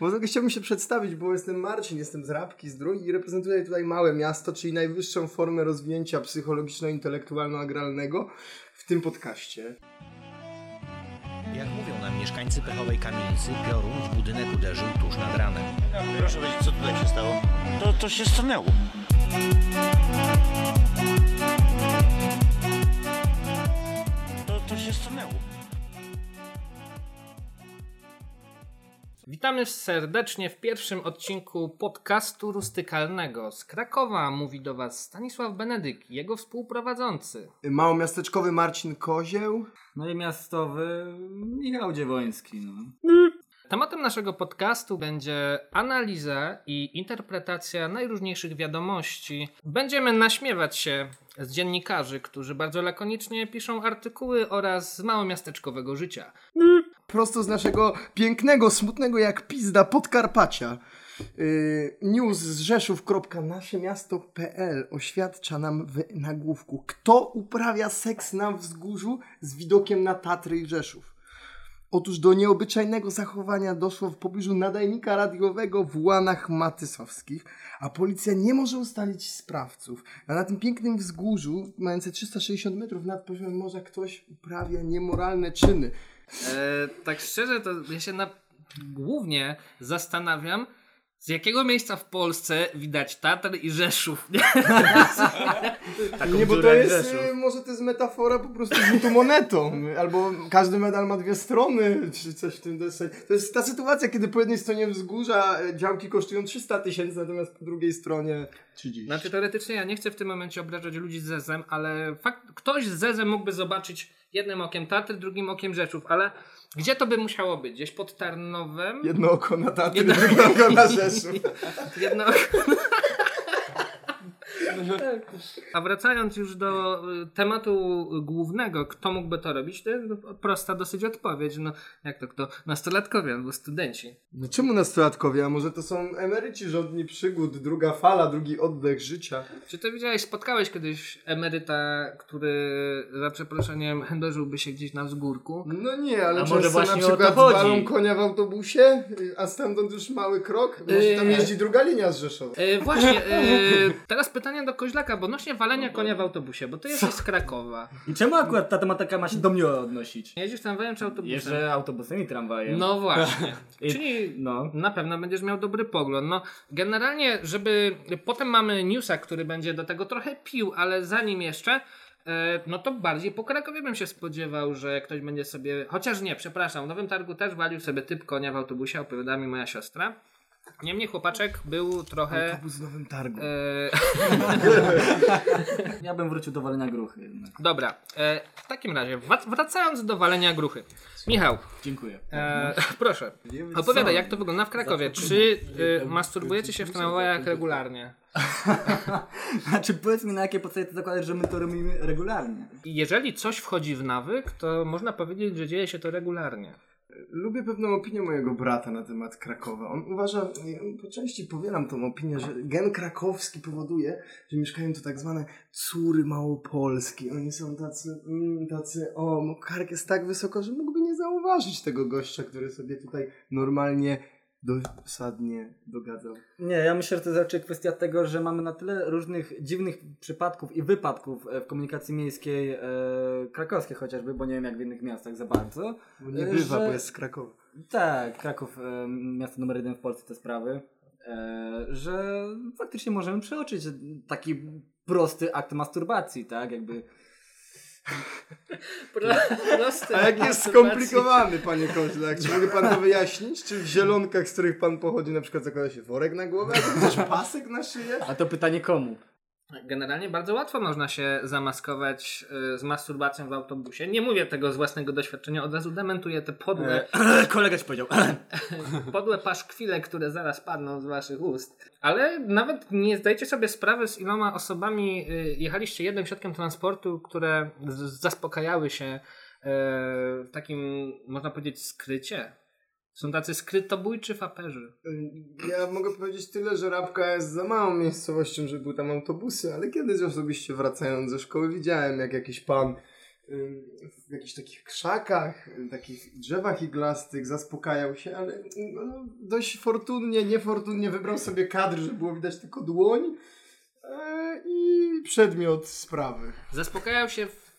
Bo chciałbym się przedstawić, bo jestem Marcin, jestem z Rabki, z Drój i reprezentuję tutaj małe miasto, czyli najwyższą formę rozwinięcia psychologiczno-intelektualno-agralnego w tym podcaście. Jak mówią nam mieszkańcy pechowej kamienicy, piorun w budynek uderzył tuż nad ranem. Proszę powiedzieć, co tutaj się stało? To, to się stanęło. To, to się stanęło. Witamy serdecznie w pierwszym odcinku podcastu rustykalnego. Z Krakowa mówi do Was Stanisław Benedyk, jego współprowadzący. Małomiasteczkowy Marcin Kozieł. No i miastowy Michał Dziewoński. No. Tematem naszego podcastu będzie analiza i interpretacja najróżniejszych wiadomości. Będziemy naśmiewać się z dziennikarzy, którzy bardzo lakonicznie piszą artykuły oraz z małomiasteczkowego życia. Prosto z naszego pięknego, smutnego jak pizda Podkarpacia. Yy, news z rzeszów.naszemiasto.pl oświadcza nam w nagłówku, kto uprawia seks na wzgórzu z widokiem na Tatry i Rzeszów. Otóż do nieobyczajnego zachowania doszło w pobliżu nadajnika radiowego w Łanach Matysowskich, a policja nie może ustalić sprawców. A na tym pięknym wzgórzu, mające 360 metrów nad poziomem morza, ktoś uprawia niemoralne czyny. E, tak szczerze, to ja się na... głównie zastanawiam, z jakiego miejsca w Polsce widać Tatr i Rzeszów. Nie? Taką nie, bo to jest, Rzeszów. y, może to jest metafora po prostu rzutu monetą, albo każdy medal ma dwie strony, czy coś w tym deseń. To jest ta sytuacja, kiedy po jednej stronie wzgórza e, działki kosztują 300 tysięcy, natomiast po drugiej stronie 30. Znaczy teoretycznie ja nie chcę w tym momencie obrażać ludzi z Zezem, ale fakt, ktoś z Zezem mógłby zobaczyć jednym okiem Tatry, drugim okiem Rzeszów, ale gdzie to by musiało być? Gdzieś pod Tarnowem? Jedno oko na Tatry, Jedno- drugie oko na Rzeszów. Jedno oko. A wracając już do y, tematu głównego, kto mógłby to robić, to jest prosta dosyć odpowiedź. No, jak to kto? Nastolatkowie albo studenci. No czemu nastolatkowie? A może to są emeryci rządni przygód, druga fala, drugi oddech życia? Czy ty widziałeś, spotkałeś kiedyś emeryta, który za przeproszeniem chędożyłby się gdzieś na wzgórku? No nie, ale A może na właśnie o to przykład walą konia w autobusie, y, a stamtąd już mały krok. Może tam Yy. jeździ druga linia z Rzeszowa. E, właśnie, e, teraz pytanie do Koźlaka, bo odnośnie walenia konia w autobusie, bo ty jesteś z Krakowa. I czemu akurat ta tematyka ma się do mnie odnosić? Jeździsz tramwajem czy autobusem? Jeszcze autobusem i tramwajem. No właśnie. I- Czyli No. na pewno będziesz miał dobry pogląd. No, generalnie, żeby. Potem mamy newsa, który będzie do tego trochę pił, ale zanim jeszcze. e, No to bardziej po Krakowie bym się spodziewał, że ktoś będzie sobie. Chociaż nie, przepraszam, w Nowym Targu też walił sobie typ konia w autobusie, opowiada mi moja siostra. Niemniej chłopaczek był trochę. Autobus w Nowym Targu. E, Ja bym wrócił do walenia gruchy jednak. dobra, e, w takim razie, wrac- wracając do walenia gruchy. Michał, Dziękuję. e, proszę, opowiadaj, jak to wygląda w Krakowie. Czy e, masturbujecie się w tramwajach regularnie? Znaczy powiedz mi na jakiej podstawie ty zakładasz, że my to robimy regularnie. Jeżeli coś wchodzi w nawyk, to można powiedzieć, że dzieje się to regularnie. Lubię pewną opinię mojego brata na temat Krakowa. On uważa, po części powielam tą opinię, że gen krakowski powoduje, że mieszkają tu tak zwane córy Małopolski. Oni są tacy, mm, tacy, o, kark jest tak wysoko, że mógłby nie zauważyć tego gościa, który sobie tutaj normalnie, dosadnie dogadzał. Nie, ja myślę, że to jest raczej kwestia tego, że mamy na tyle różnych dziwnych przypadków i wypadków e, w komunikacji miejskiej e, krakowskiej chociażby, bo nie wiem jak w innych miastach za bardzo. Bo nie E, bywa, że- bo jest z Krakowa. Tak, Kraków, e, miasto numer jeden w Polsce te sprawy, e, że faktycznie możemy przeoczyć taki prosty akt masturbacji, tak, jakby Prosty A jak jest skomplikowany, panie Koźlak? Czy mógł pan to wyjaśnić? Czy w zielonkach, z których pan pochodzi, na przykład zakłada się worek na głowę, albo też pasek na szyję? A to pytanie komu? Generalnie bardzo łatwo można się zamaskować y, z masturbacją w autobusie. Nie mówię tego z własnego doświadczenia, od razu dementuję te podłe, E, kolega ci powiedział. podłe paszkwile, które zaraz padną z waszych ust. Ale nawet nie zdajecie sobie sprawy, z iloma osobami y, jechaliście jednym środkiem transportu, które zaspokajały się y, w takim, można powiedzieć, skrycie. Są tacy skrytobójczy faperzy. Ja mogę powiedzieć tyle, że Rabka jest za małą miejscowością, żeby były tam autobusy, ale kiedyś osobiście wracając ze szkoły widziałem, jak jakiś pan ym, w jakichś takich krzakach, y, takich drzewach iglastych, zaspokajał się, ale no, dość fortunnie, niefortunnie wybrał sobie kadr, że było widać tylko dłoń i przedmiot sprawy. Zaspokajał się w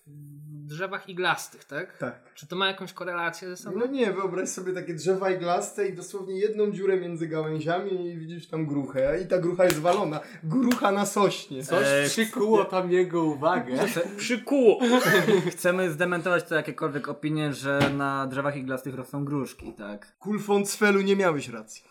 drzewach iglastych, tak? Tak. Czy to ma jakąś korelację ze sobą? No nie, wyobraź sobie takie drzewa iglaste i dosłownie jedną dziurę między gałęziami i widzisz tam gruchę. I ta grucha jest walona. Grucha na sośnie. Coś Eee, przykuło tam jego uwagę. Przykuło! Chcemy zdementować to jakiekolwiek opinie, że na drzewach iglastych rosną gruszki, tak? Kulfon Cfelu nie miałeś racji.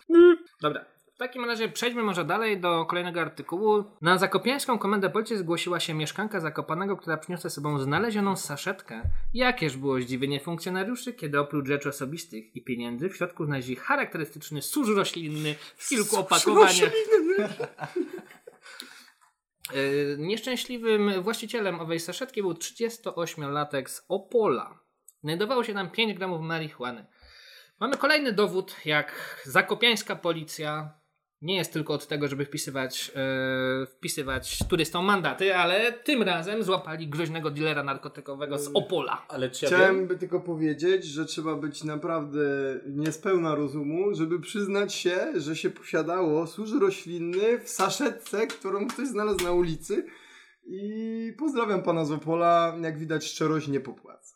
Dobra. W takim razie przejdźmy może dalej do kolejnego artykułu. Na zakopiańską komendę policji zgłosiła się mieszkanka Zakopanego, która przyniosła ze sobą znalezioną saszetkę. Jakież było zdziwienie funkcjonariuszy, kiedy oprócz rzeczy osobistych i pieniędzy w środku znaleźli charakterystyczny surz roślinny w kilku opakowaniach. Yy, Nieszczęśliwym właścicielem owej saszetki był 38-latek z Opola. Znajdowało się tam 5 gramów marihuany. Mamy kolejny dowód, jak zakopiańska policja nie jest tylko od tego, żeby wpisywać, e, wpisywać turystom mandaty, ale tym razem złapali groźnego dealera narkotykowego z Opola. Ale czy ja? Chciałem by tylko powiedzieć, że trzeba być naprawdę niespełna rozumu, żeby przyznać się, że się posiadało służ roślinny w saszetce, którą ktoś znalazł na ulicy. I pozdrawiam pana z Opola. Jak widać, szczerość nie popłaca.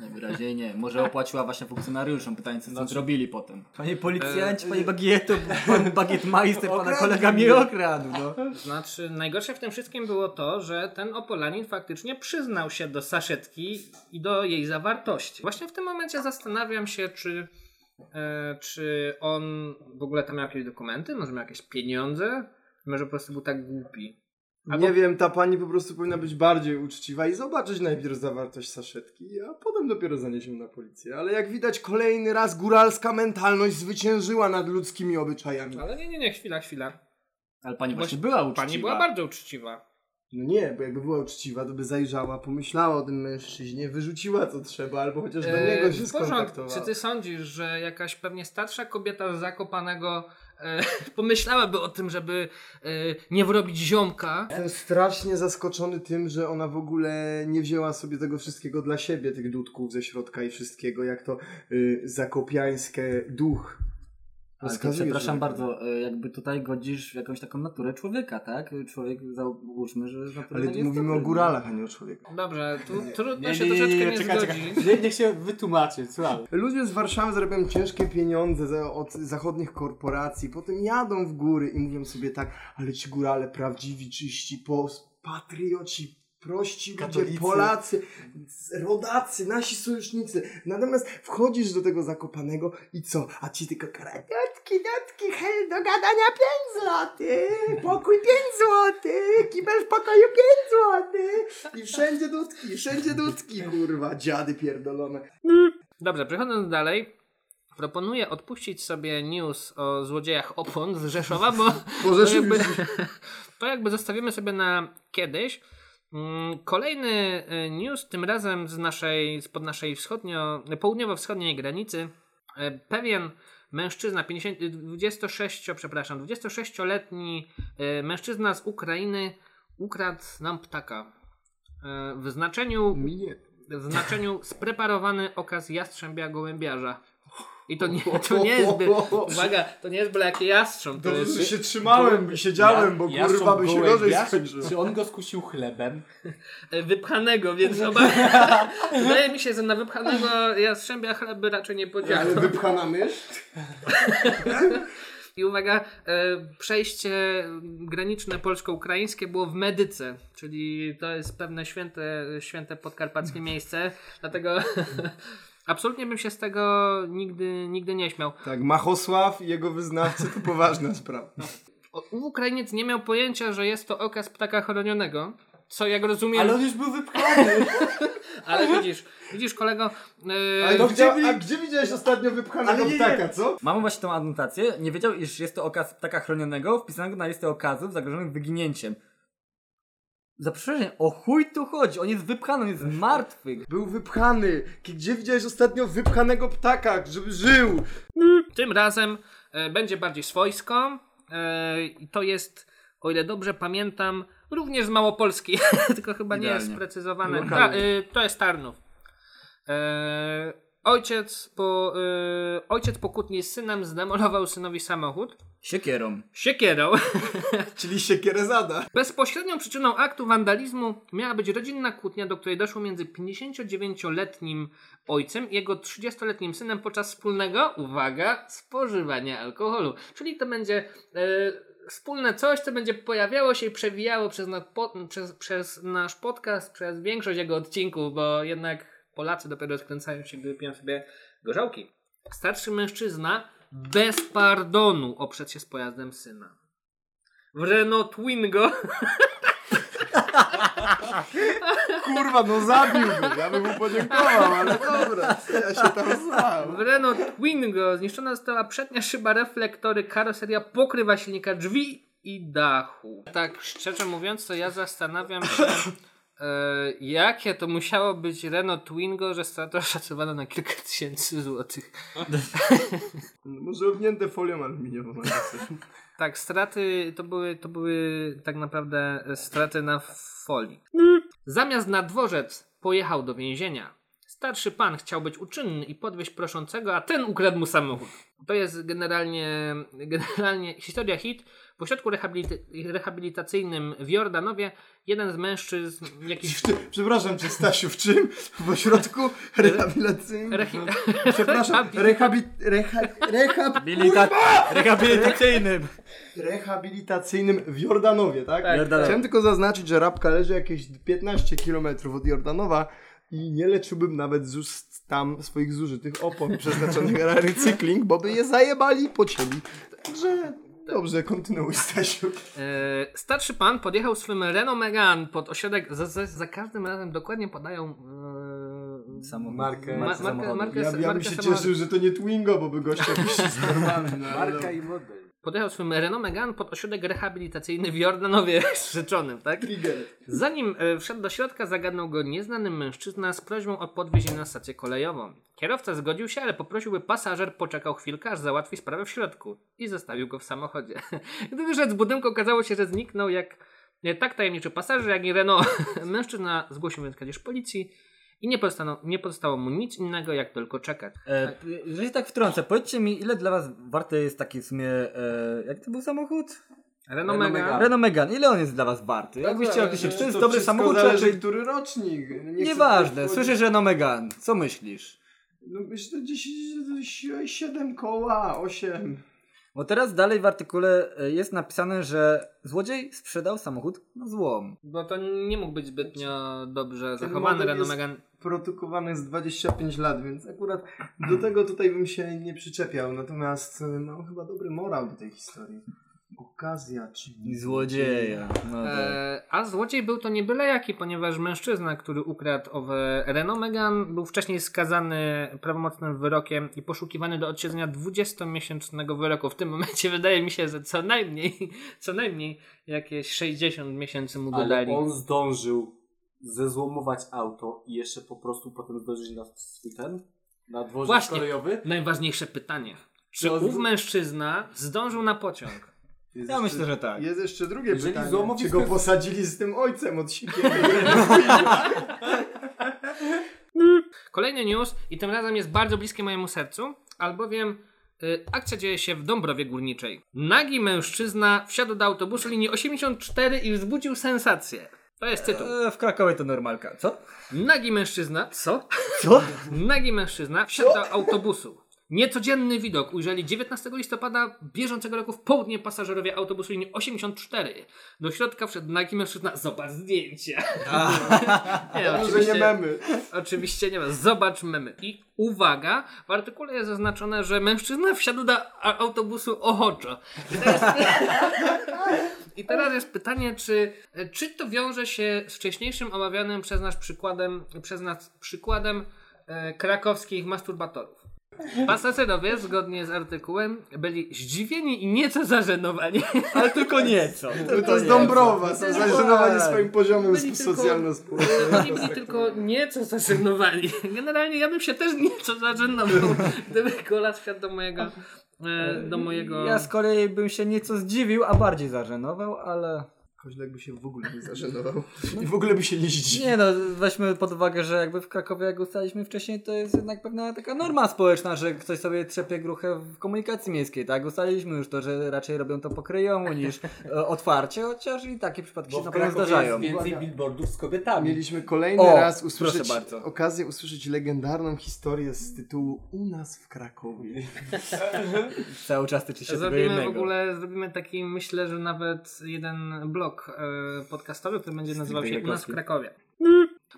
Najwyraźniej nie. Może opłaciła właśnie funkcjonariuszom. Pytanie, co Znaczy- zrobili potem. Panie policjanci, E, panie bagieto, pan bagietmeister, pana kolega mnie. mnie okradł, no. Znaczy, najgorsze w tym wszystkim było to, że ten Opolanin faktycznie przyznał się do saszetki i do jej zawartości. Właśnie w tym momencie zastanawiam się, czy, e, czy on w ogóle tam miał jakieś dokumenty, może miał jakieś pieniądze, może po prostu był tak głupi. Albo- Nie wiem, ta pani po prostu powinna być bardziej uczciwa i zobaczyć najpierw zawartość saszetki, a potem dopiero zanieść ją na policję. Ale jak widać, kolejny raz góralska mentalność zwyciężyła nad ludzkimi obyczajami. Ale nie, nie, nie, chwila, chwila. Ale pani właśnie była uczciwa. Pani była bardzo uczciwa. No nie, bo jakby była uczciwa, to by zajrzała, pomyślała o tym mężczyźnie, wyrzuciła co trzeba, albo chociaż do E, niego się w porządku. skontaktowała. Czy ty sądzisz, że jakaś pewnie starsza kobieta z Zakopanego pomyślałaby o tym, żeby e, nie wrobić ziomka? Jestem strasznie zaskoczony tym, że ona w ogóle nie wzięła sobie tego wszystkiego dla siebie, tych dudków ze środka i wszystkiego, jak to y, zakopiańskie duch. Przepraszam bardzo, e, jakby tutaj godzisz w jakąś taką naturę człowieka, tak? Człowiek, załóżmy, że z natury Ale tak tu jest mówimy o dobry. góralach, a nie o człowieku. Dobrze, tu trudno Nie, się nie, nie, troszeczkę nie, nie, czekaj, zgodzić. czekaj. Nie, niech się wytłumaczy, słuchaj. Ludzie z Warszawy zarabiają ciężkie pieniądze za, od zachodnich korporacji, potem jadą w góry i mówią sobie tak, ale ci górale prawdziwi, czyści, pos, patrioci, prości ludzie, Katolicy. Polacy, rodacy, nasi sojusznicy. Natomiast wchodzisz do tego Zakopanego i co? A ci tylko kradotki, dotki, hel do gadania 5 złotych, pokój 5 złotych, kibel w pokoju 5 złotych i wszędzie dudki, wszędzie dudki, kurwa, dziady pierdolone. Dobrze, przechodząc dalej. Proponuję odpuścić sobie news o złodziejach opon z Rzeszowa, bo Bo to jakby, to jakby zostawimy sobie na kiedyś. Mm, Kolejny e, news, tym razem z naszej, spod naszej wschodnio, południowo-wschodniej granicy. E, Pewien mężczyzna, 50, 26, przepraszam, 26-letni e, mężczyzna z Ukrainy ukradł nam ptaka. E, W znaczeniu w znaczeniu spreparowany okaz jastrzębia gołębiarza. I to nie, to nie jest, by, uwaga, to nie jest byle jaki jastrząb, to Dobrze, jest się trzymałem i siedziałem, bo Ja- kurwa by się gorzej skończyło. Czy on go skusił chlebem? e, wypchanego, więc oba, wydaje mi się, że na wypchanego jastrzębia chleb by raczej nie Ale podziałał. wypchana mysz? I uwaga, e, przejście graniczne polsko-ukraińskie było w Medyce, czyli to jest pewne święte, święte podkarpackie miejsce, dlatego absolutnie bym się z tego nigdy, nigdy nie śmiał. Tak, Machosław i jego wyznawcy to poważna sprawa. O- Ukrainiec nie miał pojęcia, że jest to okaz ptaka chronionego. Co jak rozumiem. Ale Ale, on już był wypchany. widzisz, widzisz kolego. Yy, Ale to gdzie, a gdzie widziałeś ostatnio wypchanego Ale nie, nie. ptaka, co? Mamy właśnie tą adnotację. Nie wiedział, iż jest to okaz ptaka chronionego, wpisanego na listę okazów zagrożonych wyginięciem. Za przeproszeniem, o chuj tu chodzi? On jest wypchany, on jest martwy. Był wypchany. Gdzie widziałeś ostatnio wypchanego ptaka, żeby żył? Tym razem e, będzie bardziej swojsko. E, i to jest, o ile dobrze pamiętam, również z Małopolski, tylko chyba nie jest sprecyzowane. Lokalnie. Ta, y, to jest Tarnów. E, ojciec, po, y, ojciec pokutni z synem zdemolował synowi samochód Siekierą. siekierą. Czyli siekierę zada. Bezpośrednią przyczyną aktu wandalizmu miała być rodzinna kłótnia, do której doszło między 59-letnim ojcem i jego 30-letnim synem podczas wspólnego, uwaga, spożywania alkoholu. Czyli to będzie e, wspólne coś, co będzie pojawiało się i przewijało przez, na, po, przez, przez nasz podcast, przez większość jego odcinków, bo jednak Polacy dopiero skręcają się, gdy piją sobie gorzałki. Starszy mężczyzna bez pardonu oprzeć się z pojazdem syna. W Renault Twingo Kurwa, no zabiłbym. Ja bym mu podziękował, ale dobra. Ja się tam znam. W Renault Twingo zniszczona została przednia szyba, reflektory, karoseria, pokrywa silnika, drzwi i dachu. Tak szczerze mówiąc, to ja zastanawiam się, e, jakie to musiało być Renault Twingo, że strata szacowana na kilka tysięcy złotych. Może ownięte folią aluminiową. coś. Tak, straty to były, to były tak naprawdę straty na folii. Zamiast na dworzec pojechał do więzienia. Starszy pan chciał być uczynny i podwieźć proszącego, a ten ukradł mu samochód. To jest generalnie, generalnie historia hit. W ośrodku rehabilit- rehabilitacyjnym w Jordanowie jeden z mężczyzn, jakiś Przepraszam cię, Stasiu, w czym? W ośrodku rehabilitacyjnym? Rehi- Przepraszam, rehabi... Reha... Rehab... Rehabilita- rehabilitacyjnym. rehabilitacyjnym w Jordanowie, tak? Tak, Jordanowie. Chciałem tylko zaznaczyć, że Rabka leży jakieś 15 km od Jordanowa i nie leczyłbym nawet z ust tam swoich zużytych opon przeznaczonych na recykling, bo by je zajebali i pocięli. Także dobrze, kontynuuj Stasiu. E, starszy pan podjechał swym Renault Megane pod ośrodek. Za, za, za każdym razem dokładnie podają. E, Samochód. Markę. ma, Markę markę, markę, Ja, ja bym się samochodu. cieszył, że to nie Twingo, bo by gość jakiś normalny. No, Marka i model. Podjechał swym Renault Megane pod ośrodek rehabilitacyjny w Jordanowie Rzeczonym, tak? Zanim e, wszedł do środka, zagadnął go nieznany mężczyzna z prośbą o podwiezienie na stację kolejową. Kierowca zgodził się, ale poprosił, by pasażer poczekał chwilkę, aż załatwi sprawę w środku i zostawił go w samochodzie. Gdy wyszedł z budynku, okazało się, że zniknął jak nie tak tajemniczy pasażer, jak i Renault. Mężczyzna zgłosił więc kradzież policji i nie pozostało, nie pozostało mu nic innego, jak tylko czekać. E, jeżeli tak wtrącę, powiedzcie mi, ile dla was warte jest taki w sumie, e, jak to był samochód? Renault Megane. Renault Megane, ile on jest dla was warty? Jakbyście Tak, określili, że czy to jest dobry samochód, czy zależy, raczej... który rocznik. Nie Nieważne, słyszysz Renault Megane, co myślisz? No myślę, gdzieś 7 koła, 8. Bo teraz dalej w artykule e, jest napisane, że złodziej sprzedał samochód na złom. Bo to nie mógł być zbytnio dobrze Ten zachowany jest- Megane. Produkowany z 25 lat, więc akurat do tego tutaj bym się nie przyczepiał. Natomiast mam chyba dobry morał do tej historii. Okazja, czyli złodzieja. No tak. E, a złodziej był to nie byle jaki, ponieważ mężczyzna, który ukradł owe Renault Megane, był wcześniej skazany prawomocnym wyrokiem i poszukiwany do odsiedzenia 20-miesięcznego wyroku. W tym momencie wydaje mi się, że co najmniej, co najmniej jakieś 60 miesięcy mu Ale dodali. on zdążył zezłomować auto i jeszcze po prostu potem zdążyć na swój ten, na dworzec Właśnie. kolejowy. Najważniejsze pytanie. Czy No, ów mężczyzna zdążył na pociąg? Jest Ja myślę, że tak. Jest jeszcze drugie Jeżeli pytanie. złomowisko Czy go posadzili z tym ojcem od siekiery? Kolejny news i tym razem jest bardzo bliskie mojemu sercu, albowiem y, akcja dzieje się w Dąbrowie Górniczej. Nagi mężczyzna wsiadł do autobusu linii 84 i wzbudził sensację. To jest tytuł. E, w Krakowie to normalka. Co? Nagi mężczyzna, co? Co? Nagi mężczyzna wsiadł do autobusu. Niecodzienny widok ujrzeli 19 listopada bieżącego roku w południe pasażerowie autobusu linii 84. Do środka wszedł nagi mężczyzna. Zobacz zdjęcia. nie, Może nie memy. Oczywiście nie ma. Zobacz memy. I uwaga, w artykule jest zaznaczone, że mężczyzna wsiadł do autobusu ochoczo. I teraz, I teraz jest pytanie, czy, czy to wiąże się z wcześniejszym omawianym przez nas przykładem, przez nas przykładem e, krakowskich masturbatorów. Pasażerowie, zgodnie z artykułem, byli zdziwieni i nieco zażenowani. Ale tylko nieco. To, to jest Dąbrowa, są zażenowani swoim poziomem socjalno-społecznym. Oni byli tylko nieco zażenowani. Generalnie ja bym się też nieco zażenował, gdyby kolas wsiadł do mojego, e, do mojego... Ja z kolei bym się nieco zdziwił, a bardziej zażenował, ale... Koźlek by się w ogóle nie zażenował. I w ogóle by się nie zdziwił. Nie no, weźmy pod uwagę, że jakby w Krakowie, jak ustaliliśmy wcześniej, to jest jednak pewna taka norma społeczna, że ktoś sobie trzepie gruchę w komunikacji miejskiej, tak? Ustaliliśmy już to, że raczej robią to pokryjomu niż e, otwarcie, chociaż i takie przypadki Bo się w na pewno Krakowie zdarzają. jest więcej billboardów z kobietami. Mieliśmy kolejny O, raz usłyszeć, okazję usłyszeć legendarną historię z tytułu U nas w Krakowie. Cały czas tyczy się tego Zrobimy jednego. w ogóle, zrobimy taki, myślę, że nawet jeden blog e, podcastowy, który będzie nazywał się U nas w Krakowie.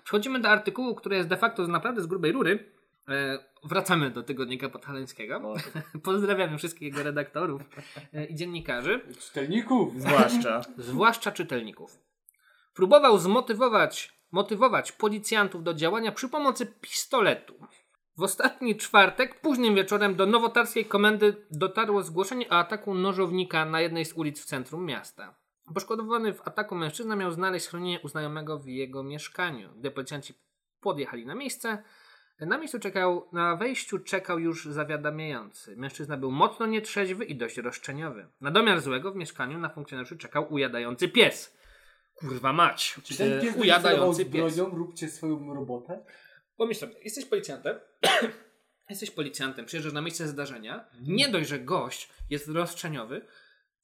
Przechodzimy do artykułu, który jest de facto z naprawdę z grubej rury. E, wracamy do tygodnika podhalańskiego. Pozdrawiamy wszystkich jego redaktorów e, i dziennikarzy. Czytelników. Zwłaszcza. zwłaszcza czytelników. Próbował zmotywować motywować policjantów do działania przy pomocy pistoletu. W ostatni czwartek, późnym wieczorem, do nowotarskiej komendy dotarło zgłoszenie o ataku nożownika na jednej z ulic w centrum miasta. Poszkodowany w ataku mężczyzna miał znaleźć schronienie u znajomego w jego mieszkaniu. Gdy policjanci podjechali na miejsce, na miejscu czekał, na wejściu czekał już zawiadamiający. Mężczyzna był mocno nietrzeźwy i dość roszczeniowy. Na domiar złego w mieszkaniu na funkcjonariuszy czekał ujadający pies. Kurwa mać. Czy ten pies ujadający pies. bronią, róbcie swoją robotę? Pomyśl sobie, jesteś policjantem, jesteś policjantem, przyjeżdżasz na miejsce zdarzenia, nie dość, że gość jest roszczeniowy,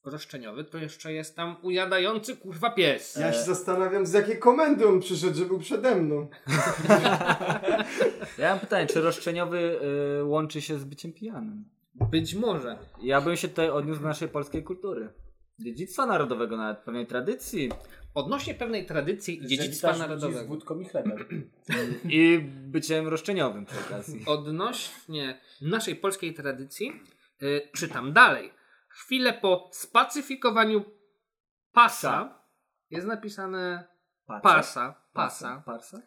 roszczeniowy, to jeszcze jest tam ujadający kurwa pies. Ja się zastanawiam, z jakiej komendy on przyszedł, że był przede mną. Ja mam pytanie, czy roszczeniowy y, łączy się z byciem pijanym? Być może. Ja bym się tutaj odniósł do naszej polskiej kultury. Dziedzictwa narodowego, nawet pewnej tradycji. Odnośnie pewnej tradycji i dziedzictwa ludzi z narodowego. wódką i chlebem. I byciem roszczeniowym przy okazji. Odnośnie naszej polskiej tradycji, y, czytam dalej. Chwilę po spacyfikowaniu pasa jest napisane pasa, pasa, Parsa?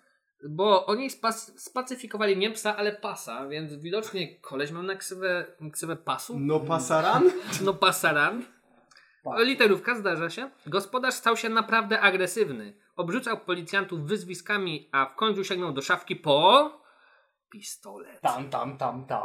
bo oni spas- spacyfikowali nie psa, ale pasa, więc widocznie koleś miał na ksywę, ksywę pasu, No pasaran? no pasaran. Literówka zdarza się. Gospodarz stał się naprawdę agresywny. Obrzucał policjantów wyzwiskami, a w końcu sięgnął do szafki po pistolet. Tam, tam, tam, tam.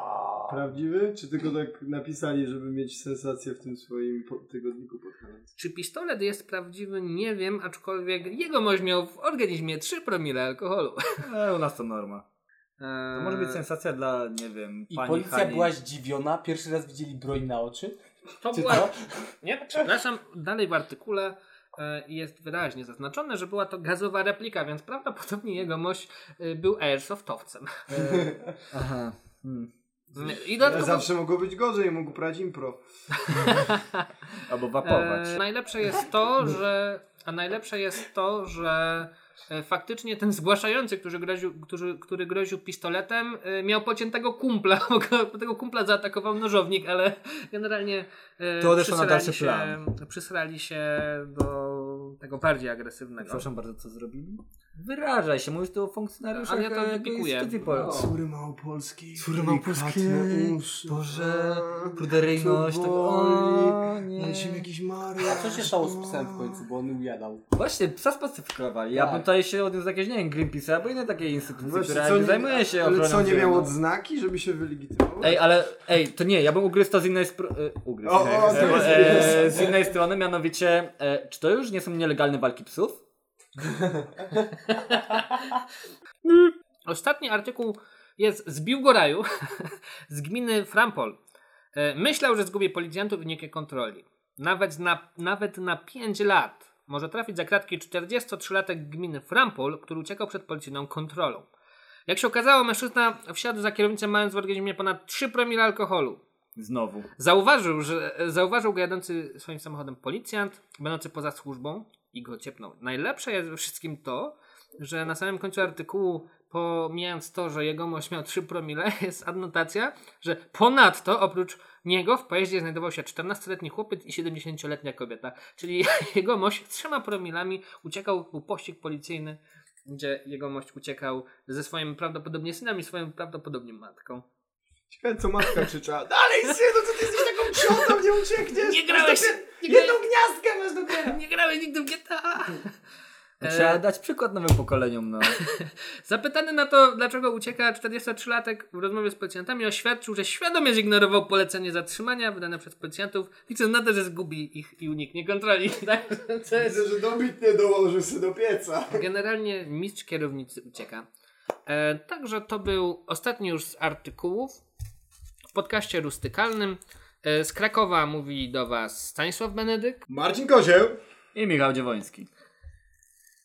Prawdziwy? Czy tylko tak napisali, żeby mieć sensację w tym swoim po- tygodniku podchalańskim? Czy pistolet jest prawdziwy? Nie wiem, aczkolwiek jego moź miał w organizmie 3 promile alkoholu. E, u nas to norma. To Eee, może być sensacja dla, nie wiem, I pani policja Hani. była zdziwiona, pierwszy raz widzieli broń na oczy. To Czy była... to? Nie, przepraszam, dalej w artykule e, jest wyraźnie zaznaczone, że była to gazowa replika, więc prawdopodobnie jego mość e, był airsoftowcem. Aha. Hmm. I Ale dodatkowo... zawsze mogło być gorzej, mógł brać impro. Albo wapować. E, najlepsze jest to, że a najlepsze jest to, że e, faktycznie ten zgłaszający, który groził, który, który groził pistoletem, e, miał pociętego kumpla, bo go- tego kumpla zaatakował nożownik, ale generalnie e, To odeszło na przysrali dalszy się, plan. Przysrali się do tego bardziej agresywnego. Przepraszam bardzo, co zrobili? Wyrażaj się, mówisz tu o funkcjonariuszach Ale ja to wypikuję. instytucji pol- Córy małopolskie. Boże, pruderyjność, tak- o, nie. Lecimy jakiś mariusz. A co się stało z psem w końcu, bo on ujadał? Właśnie, psa spacyfikowali. Ja Tak. bym tutaj się odniósł do jakiejś, nie wiem, Greenpeace'a albo innej takiej instytucji, Właśnie, która nie- zajmuje się Ale ochroną co, nie miał odznaki, żeby się wylegitymować? Ej, ale, ej, to nie, ja bym ugryzł to z innej strony. Ugryzł. O, o, e, jest- e, z innej strony, mianowicie, e, czy to już nie są nielegalne walki psów? Ostatni artykuł jest z Biłgoraju, z gminy Frampol. E, Myślał, że zgubi policjantów w wyniku kontroli. Nawet na, nawet na 5 lat może trafić za kratki 43-latek gminy Frampol, który uciekał przed policyjną kontrolą. Jak się okazało, mężczyzna wsiadł za kierownicę mając w organizmie ponad 3 promile alkoholu. Znowu. Zauważył, że zauważył go jadący swoim samochodem policjant, będący poza służbą i go ciepnął. Najlepsze jest we wszystkim to, że na samym końcu artykułu, pomijając to, że jegomość miał 3 promile, jest adnotacja, że ponadto oprócz niego w pojeździe znajdował się 14-letni chłopiec i 70-letnia kobieta. Czyli jegomość 3 promilami uciekał, był pościg policyjny, gdzie jegomość uciekał ze swoim prawdopodobnie synem i swoją prawdopodobnie matką. Ciekawe, co matka krzyczała. Dalej, synu, co ty jesteś taką książą, nie uciekniesz! Nie grałeś! Nie Jedną gniazdkę masz dopiero! Nie grałeś nigdy w GTA! Trzeba dać przykład nowym pokoleniom, no. Zapytany na to, dlaczego ucieka 43-latek w rozmowie z policjantami, oświadczył, że świadomie zignorował polecenie zatrzymania wydane przez policjantów, licząc na to, że zgubi ich i uniknie kontroli. Tak? To jest... Widzę, że dobitnie dołożył się do pieca. Generalnie mistrz kierownicy ucieka. E, także to był ostatni już z artykułów w podcaście rustykalnym. E, z Krakowa mówi do Was Stanisław Benedyk. Marcin Kozieł. I Michał Dziewoński.